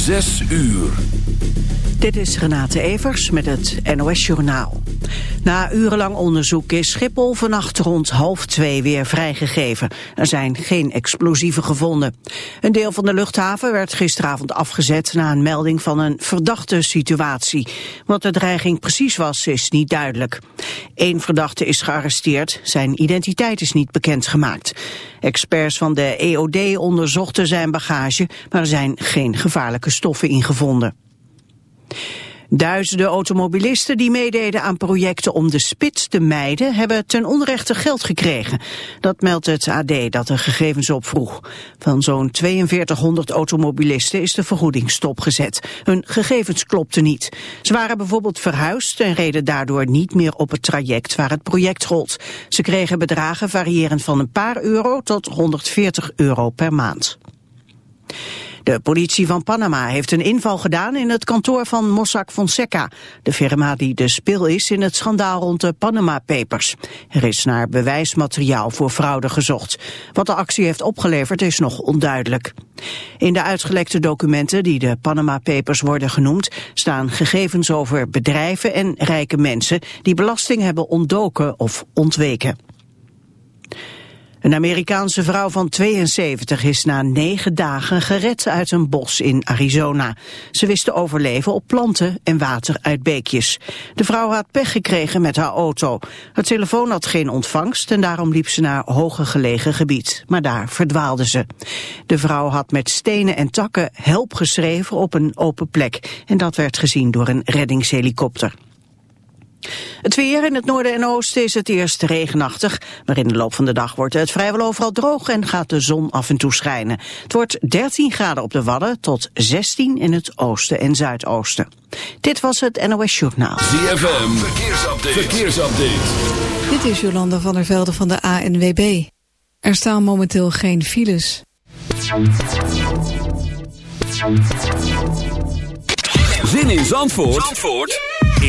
Zes uur. Dit is Renate Evers met het NOS Journaal. Na urenlang onderzoek is Schiphol vannacht rond half twee weer vrijgegeven. Er zijn geen explosieven gevonden. Een deel van de luchthaven werd gisteravond afgezet na een melding van een verdachte situatie. Wat de dreiging precies was, is niet duidelijk. Eén verdachte is gearresteerd, zijn identiteit is niet bekendgemaakt. Experts van de EOD onderzochten zijn bagage, maar er zijn geen gevaarlijke stoffen ingevonden. Duizenden automobilisten die meededen aan projecten om de spits te mijden hebben ten onrechte geld gekregen. Dat meldt het AD dat de gegevens opvroeg. Van zo'n 4200 automobilisten is de vergoeding stopgezet. Hun gegevens klopten niet. Ze waren bijvoorbeeld verhuisd en reden daardoor niet meer op het traject waar het project gold. Ze kregen bedragen variërend van een paar euro tot 140 euro per maand. De politie van Panama heeft een inval gedaan in het kantoor van Mossack Fonseca, de firma die de spil is in het schandaal rond de Panama Papers. Er is naar bewijsmateriaal voor fraude gezocht. Wat de actie heeft opgeleverd is nog onduidelijk. In de uitgelekte documenten die de Panama Papers worden genoemd, staan gegevens over bedrijven en rijke mensen die belasting hebben ontdoken of ontweken. Een Amerikaanse vrouw van 72 is na negen dagen gered uit een bos in Arizona. Ze wist te overleven op planten en water uit beekjes. De vrouw had pech gekregen met haar auto. Haar telefoon had geen ontvangst en daarom liep ze naar hoger gelegen gebied. Maar daar verdwaalde ze. De vrouw had met stenen en takken help geschreven op een open plek. En dat werd gezien door een reddingshelikopter. Het weer in het noorden en oosten is het eerst regenachtig, maar in de loop van de dag wordt het vrijwel overal droog en gaat de zon af en toe schijnen. Het wordt 13 graden op de Wadden tot 16 in het oosten en zuidoosten. Dit was het NOS Journaal. ZFM, verkeersupdate. verkeersupdate. Dit is Jolanda van der Velde van de ANWB. Er staan momenteel geen files. Zin in Zandvoort? Zandvoort?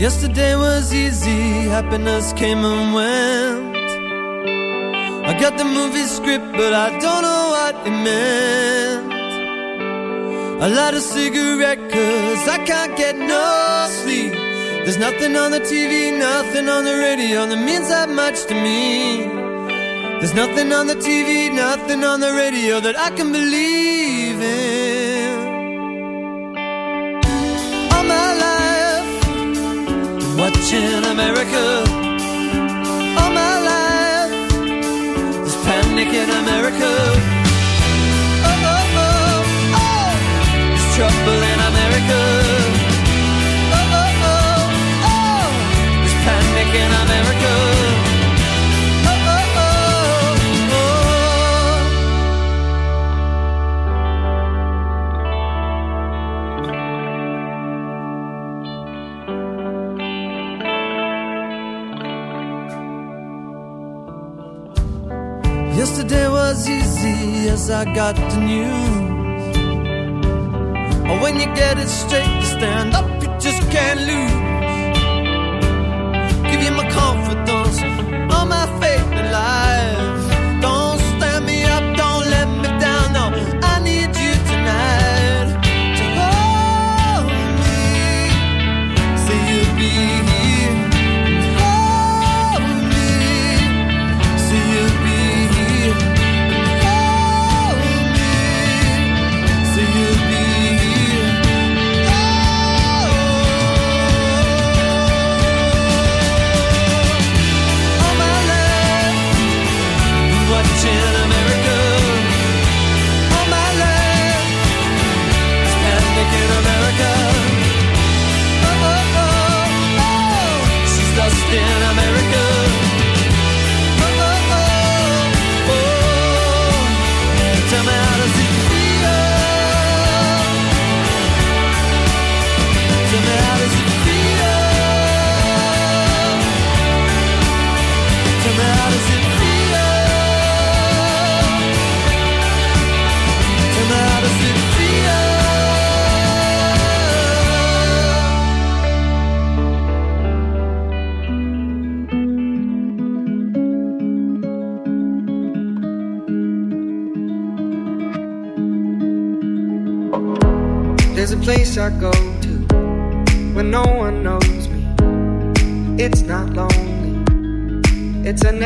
Yesterday was easy, happiness came and went. I got the movie script, but I don't know what it meant. I light a cigarette, cause I can't get no. There's nothing on the TV, nothing on the radio that means that much to me. There's nothing on the TV, nothing on the radio that I can believe in. All my life, watching America. Got the news. When you get it straight,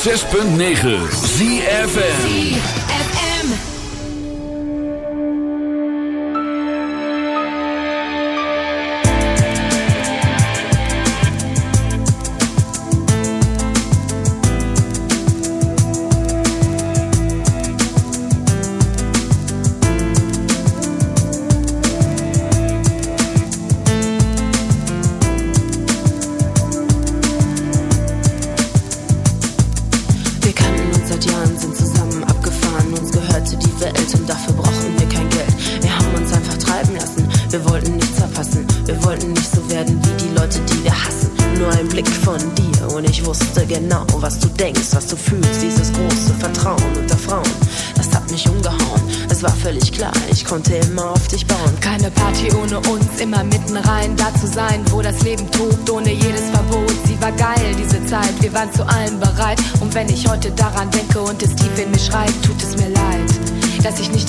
106.9 ZFN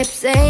hips, eh?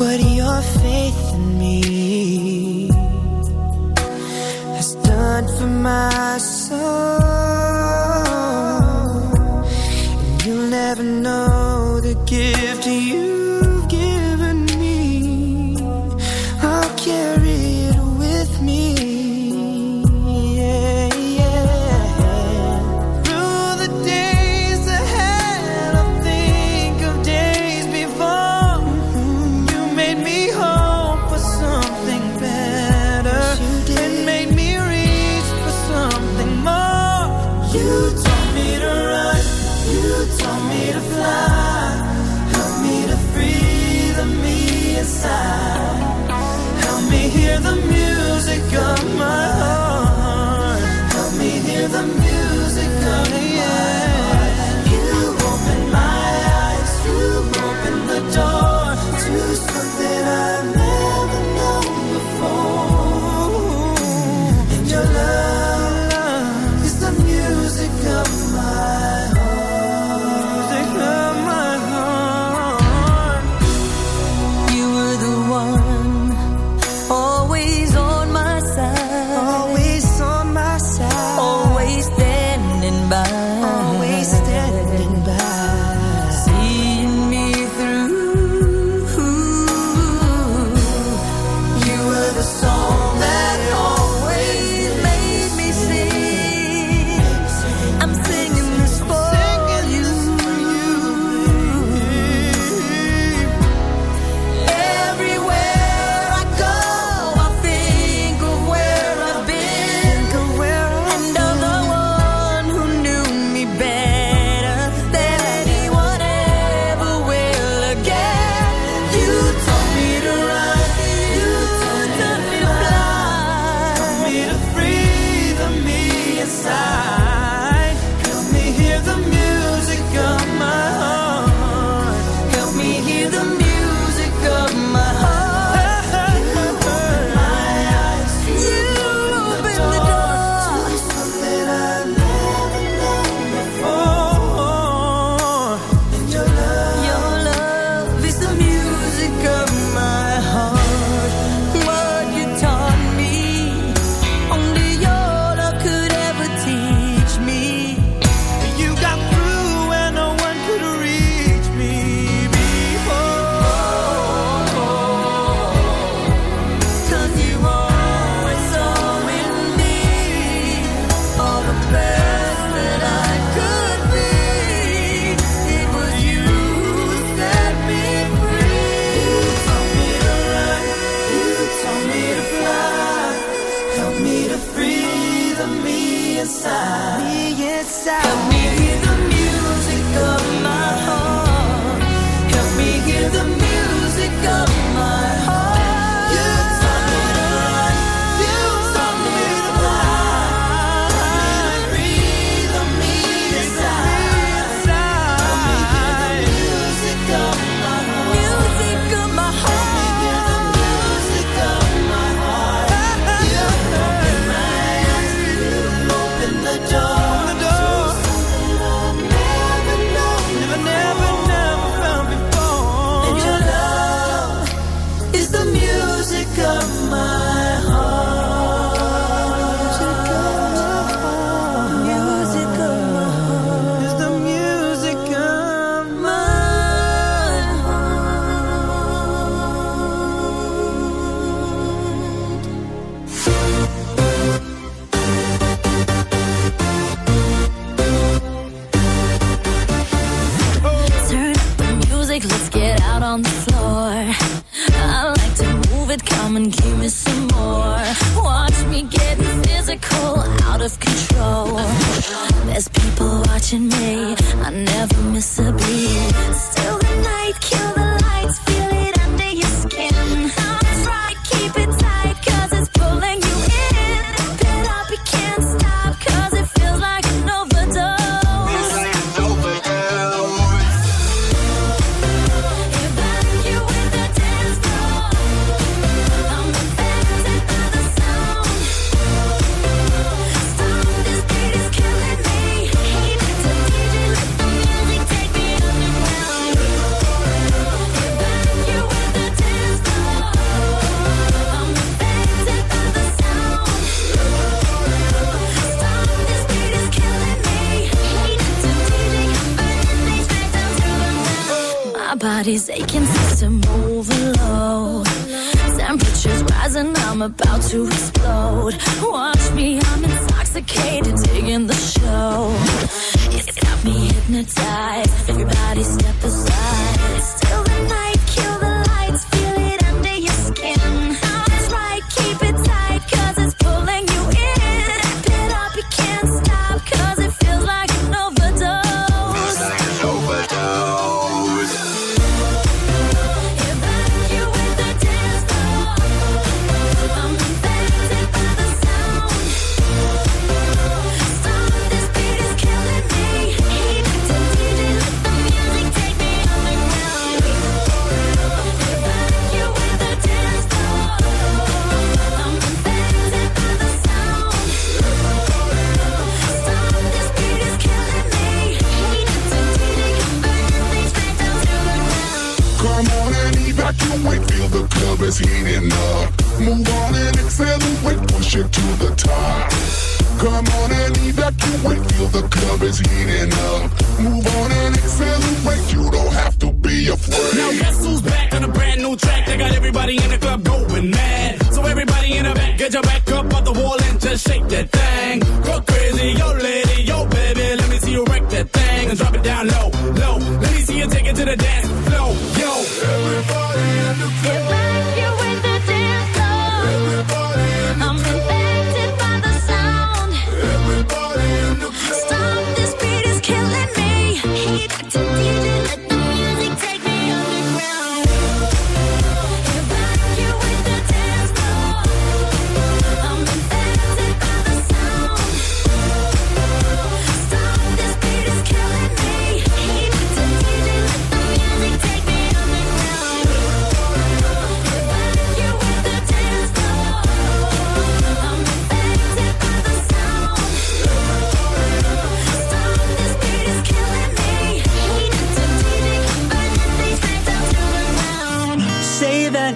Never has done for you've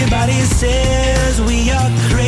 Everybody says we are crazy.